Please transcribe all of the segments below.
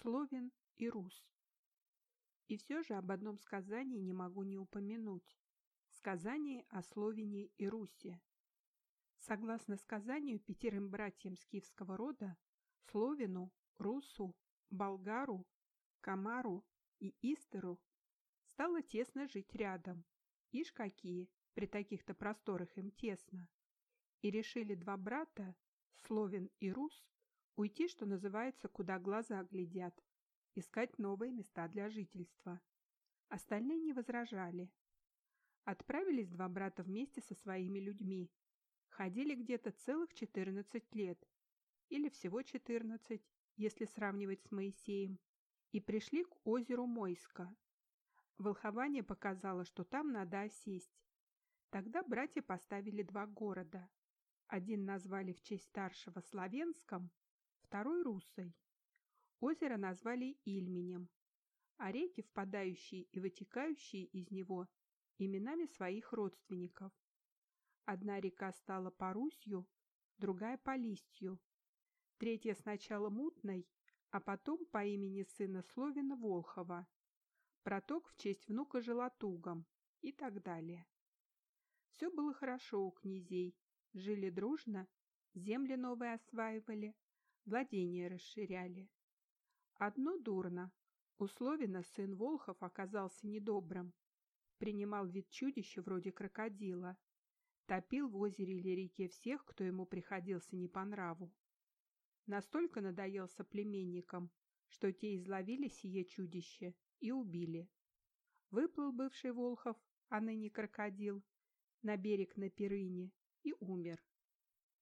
Словен и Рус. И все же об одном сказании не могу не упомянуть. Сказание о Словене и Русе. Согласно сказанию пятерым братьям скифского рода, Словену, Русу, Болгару, Камару и Истеру стало тесно жить рядом. Ишь какие, при таких-то просторах им тесно. И решили два брата, Словен и Рус, уйти, что называется, куда глаза глядят, искать новые места для жительства. Остальные не возражали. Отправились два брата вместе со своими людьми. Ходили где-то целых 14 лет, или всего 14, если сравнивать с Моисеем, и пришли к озеру Мойска. Волхование показало, что там надо осесть. Тогда братья поставили два города. Один назвали в честь старшего Славенском, второй – Русой. Озеро назвали Ильменем, а реки, впадающие и вытекающие из него, именами своих родственников. Одна река стала Парусью, другая – Полистью, третья сначала Мутной, а потом по имени сына Словина Волхова, проток в честь внука Желатугом и так далее. Все было хорошо у князей, жили дружно, земли новые осваивали, владения расширяли. Одно дурно. Условенно сын Волхов оказался недобрым. Принимал вид чудища вроде крокодила. Топил в озере или реке всех, кто ему приходился не по нраву. Настолько надоел соплеменникам, что те изловили сие чудище и убили. Выплыл бывший Волхов, а ныне крокодил, на берег на Перыне и умер.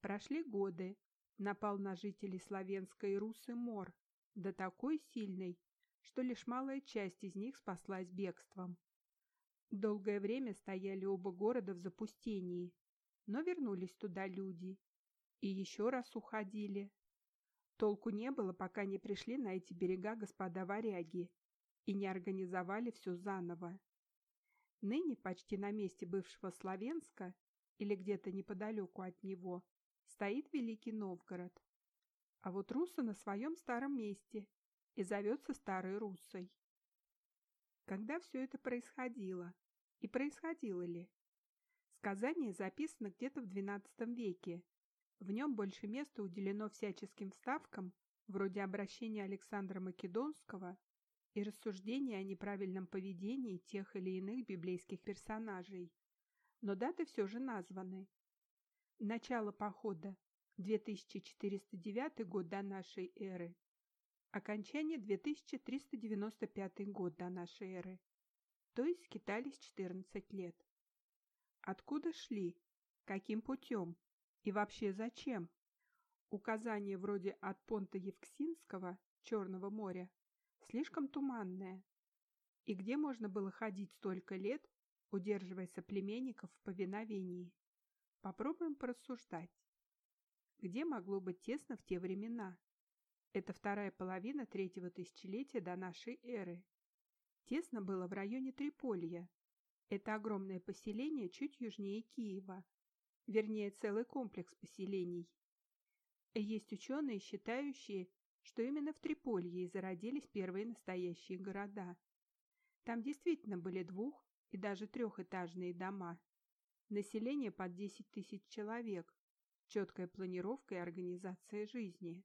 Прошли годы, напал на жителей Славянской Русы мор, да такой сильный, что лишь малая часть из них спаслась бегством. Долгое время стояли оба города в запустении, но вернулись туда люди. И еще раз уходили. Толку не было, пока не пришли на эти берега господа варяги и не организовали все заново. Ныне почти на месте бывшего Славенска или где-то неподалеку от него стоит Великий Новгород. А вот Руса на своем старом месте и зовется Старой Руссой. Когда все это происходило? И происходило ли? Сказание записано где-то в XII веке. В нем больше места уделено всяческим вставкам, вроде обращения Александра Македонского и рассуждения о неправильном поведении тех или иных библейских персонажей. Но даты все же названы. Начало похода 2409 год до нашей эры. Окончание 2395 год до нашей эры. То есть скитались 14 лет. Откуда шли? Каким путем? И вообще зачем? Указание вроде от понта Евксинского, Черного моря, слишком туманное. И где можно было ходить столько лет, удерживая соплеменников в повиновении? Попробуем порассуждать. Где могло быть тесно в те времена? Это вторая половина третьего тысячелетия до нашей эры. Тесно было в районе Триполья. Это огромное поселение чуть южнее Киева. Вернее, целый комплекс поселений. Есть ученые, считающие, что именно в Триполье и зародились первые настоящие города. Там действительно были двух- и даже трехэтажные дома. Население под 10 тысяч человек, четкая планировка и организация жизни.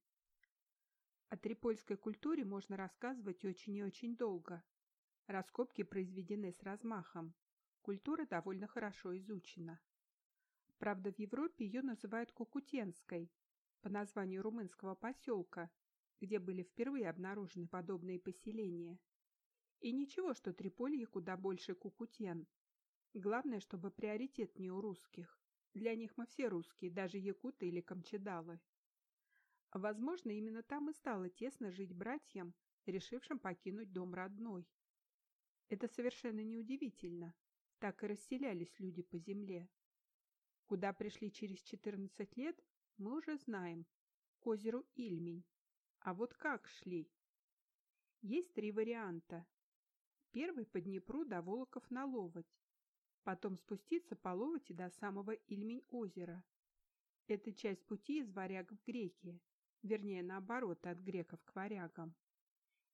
О трипольской культуре можно рассказывать очень и очень долго. Раскопки произведены с размахом. Культура довольно хорошо изучена. Правда, в Европе ее называют Кукутенской, по названию румынского поселка, где были впервые обнаружены подобные поселения. И ничего, что Триполье куда больше Кукутен. Главное, чтобы приоритет не у русских. Для них мы все русские, даже якуты или камчедалы. Возможно, именно там и стало тесно жить братьям, решившим покинуть дом родной. Это совершенно неудивительно. Так и расселялись люди по земле. Куда пришли через 14 лет, мы уже знаем. К озеру Ильмень. А вот как шли? Есть три варианта. Первый по Днепру до Волоков на Ловоть потом спуститься по Ловоти до самого Ильмень-озера. Это часть пути из варягов в греки, вернее, наоборот, от греков к варягам.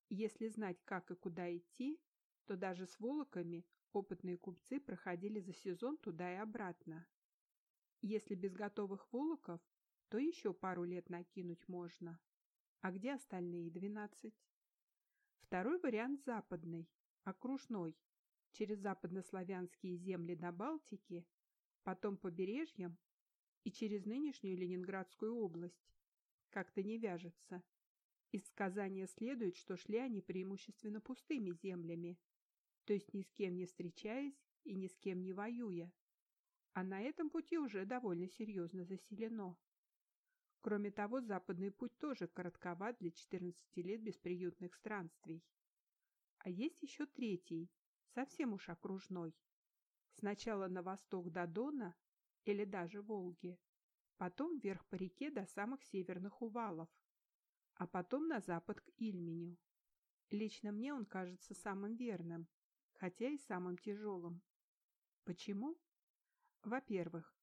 Если знать, как и куда идти, то даже с волоками опытные купцы проходили за сезон туда и обратно. Если без готовых волоков, то еще пару лет накинуть можно. А где остальные двенадцать? Второй вариант западный, окружной, через западнославянские земли до Балтики, потом побережьем и через нынешнюю Ленинградскую область. Как-то не вяжется. Из сказания следует, что шли они преимущественно пустыми землями, то есть ни с кем не встречаясь и ни с кем не воюя. А на этом пути уже довольно серьезно заселено. Кроме того, западный путь тоже коротковат для 14 лет бесприютных странствий. А есть еще третий, совсем уж окружной. Сначала на восток до Дона или даже Волги, потом вверх по реке до самых северных увалов, а потом на запад к Ильменю. Лично мне он кажется самым верным, хотя и самым тяжелым. Почему? Во-первых,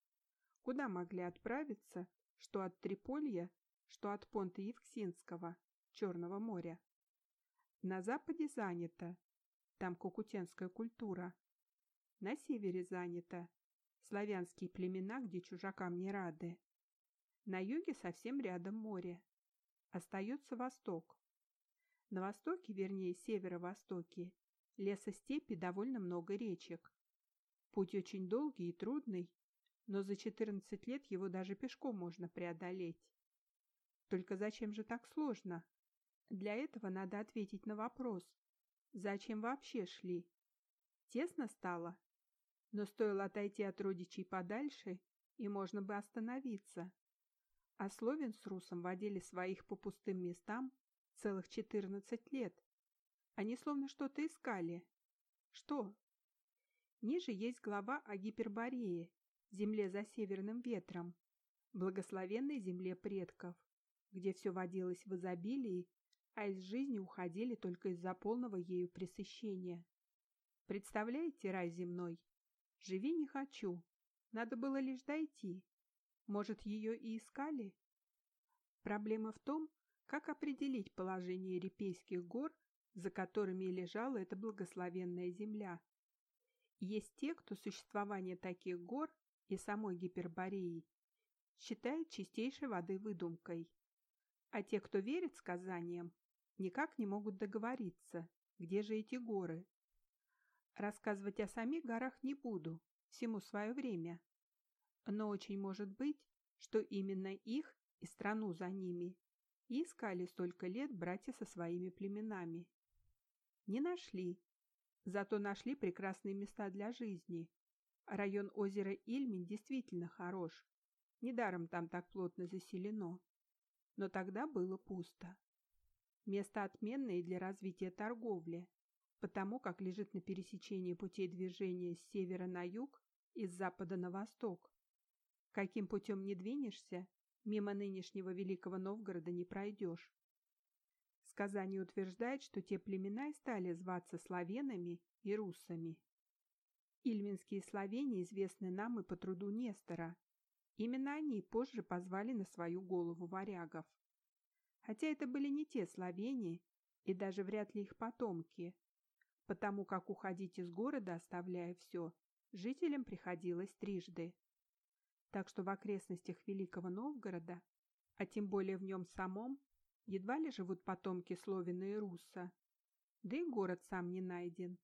куда могли отправиться что от Триполья, что от понта Евксинского, Черного моря. На западе занято, там кукутенская культура. На севере занято, славянские племена, где чужакам не рады. На юге совсем рядом море. Остается восток. На востоке, вернее северо-востоке, лесостепи довольно много речек. Путь очень долгий и трудный, но за 14 лет его даже пешком можно преодолеть. Только зачем же так сложно? Для этого надо ответить на вопрос, зачем вообще шли? Тесно стало? Но стоило отойти от родичей подальше, и можно бы остановиться. А Словен с Русом водили своих по пустым местам целых 14 лет. Они словно что-то искали. Что? Ниже есть глава о Гиперборее, земле за северным ветром, благословенной земле предков, где все водилось в изобилии, а из жизни уходили только из-за полного ею пресыщения. Представляете рай земной? Живи не хочу. Надо было лишь дойти. Может, ее и искали? Проблема в том, как определить положение Репейских гор, за которыми лежала эта благословенная земля. Есть те, кто существование таких гор и самой Гипербореи считает чистейшей воды выдумкой. А те, кто верит сказаниям, никак не могут договориться, где же эти горы. Рассказывать о самих горах не буду, всему свое время. Но очень может быть, что именно их и страну за ними и искали столько лет братья со своими племенами. Не нашли, зато нашли прекрасные места для жизни, Район озера Ильмень действительно хорош. Недаром там так плотно заселено. Но тогда было пусто. Место отменное для развития торговли, потому как лежит на пересечении путей движения с севера на юг и с запада на восток. Каким путем не двинешься, мимо нынешнего Великого Новгорода не пройдешь. Сказание утверждает, что те племена и стали зваться славянами и руссами. Ильминские словения известны нам и по труду Нестора. Именно они позже позвали на свою голову варягов. Хотя это были не те словения и даже вряд ли их потомки, потому как уходить из города, оставляя все, жителям приходилось трижды. Так что в окрестностях Великого Новгорода, а тем более в нем самом, едва ли живут потомки Словина и Руса. Да и город сам не найден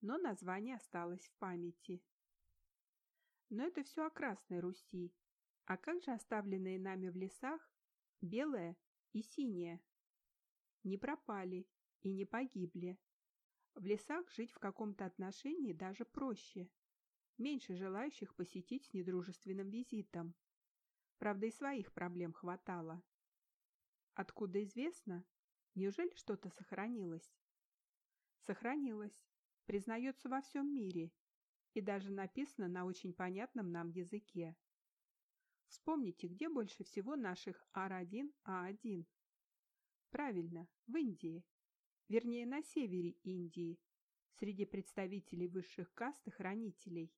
но название осталось в памяти. Но это все о Красной Руси. А как же оставленные нами в лесах белое и синее? Не пропали и не погибли. В лесах жить в каком-то отношении даже проще. Меньше желающих посетить с недружественным визитом. Правда, и своих проблем хватало. Откуда известно? Неужели что-то сохранилось? Сохранилось признается во всем мире и даже написано на очень понятном нам языке. Вспомните, где больше всего наших Ар-1А1? Правильно, в Индии. Вернее, на севере Индии, среди представителей высших каст и хранителей.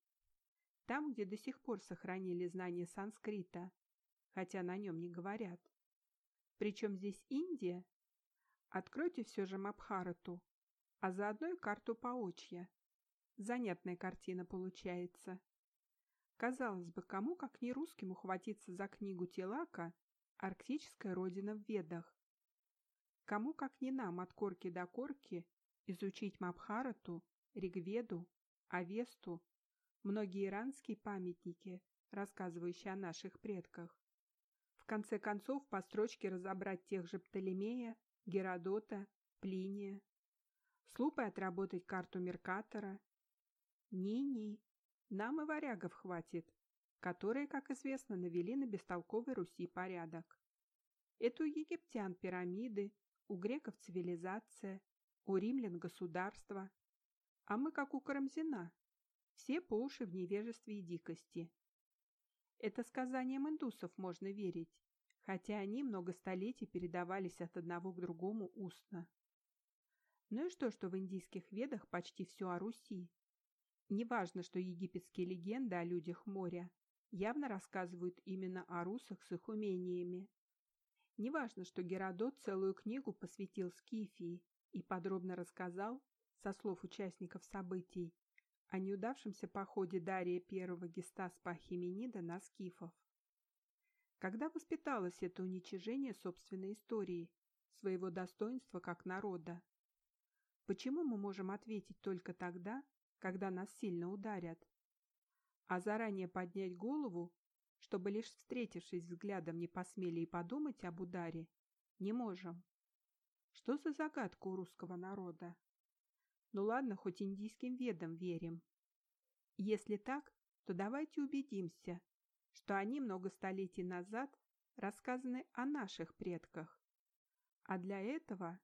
Там, где до сих пор сохранили знания санскрита, хотя на нем не говорят. Причем здесь Индия? Откройте все же Мабхарату, а заодно и карту Паочья. Занятная картина получается. Казалось бы, кому как не русским ухватиться за книгу Телака «Арктическая родина в Ведах». Кому как не нам от корки до корки изучить Мабхарату, Ригведу, Авесту, многие иранские памятники, рассказывающие о наших предках. В конце концов, по строчке разобрать тех же Птолемея, Геродота, Плиния. С лупой отработать карту Меркатора. Ни-ни, нам и варягов хватит, которые, как известно, навели на бестолковой Руси порядок. Это у египтян пирамиды, у греков цивилизация, у римлян государство. А мы, как у Карамзина, все по уши в невежестве и дикости. Это сказаниям индусов можно верить, хотя они много столетий передавались от одного к другому устно. Ну и что, что в индийских ведах почти все о Руси. Неважно, что египетские легенды о людях моря явно рассказывают именно о русах с их умениями. Неважно, что Геродот целую книгу посвятил Скифии и подробно рассказал, со слов участников событий, о неудавшемся походе Дария I Гестаспа Хименида на скифов. Когда воспиталось это уничижение собственной истории, своего достоинства как народа? Почему мы можем ответить только тогда, когда нас сильно ударят? А заранее поднять голову чтобы лишь встретившись взглядом не посмели и подумать об ударе, не можем. Что за загадка у русского народа? Ну ладно, хоть индийским ведам верим. Если так, то давайте убедимся, что они много столетий назад рассказаны о наших предках. А для этого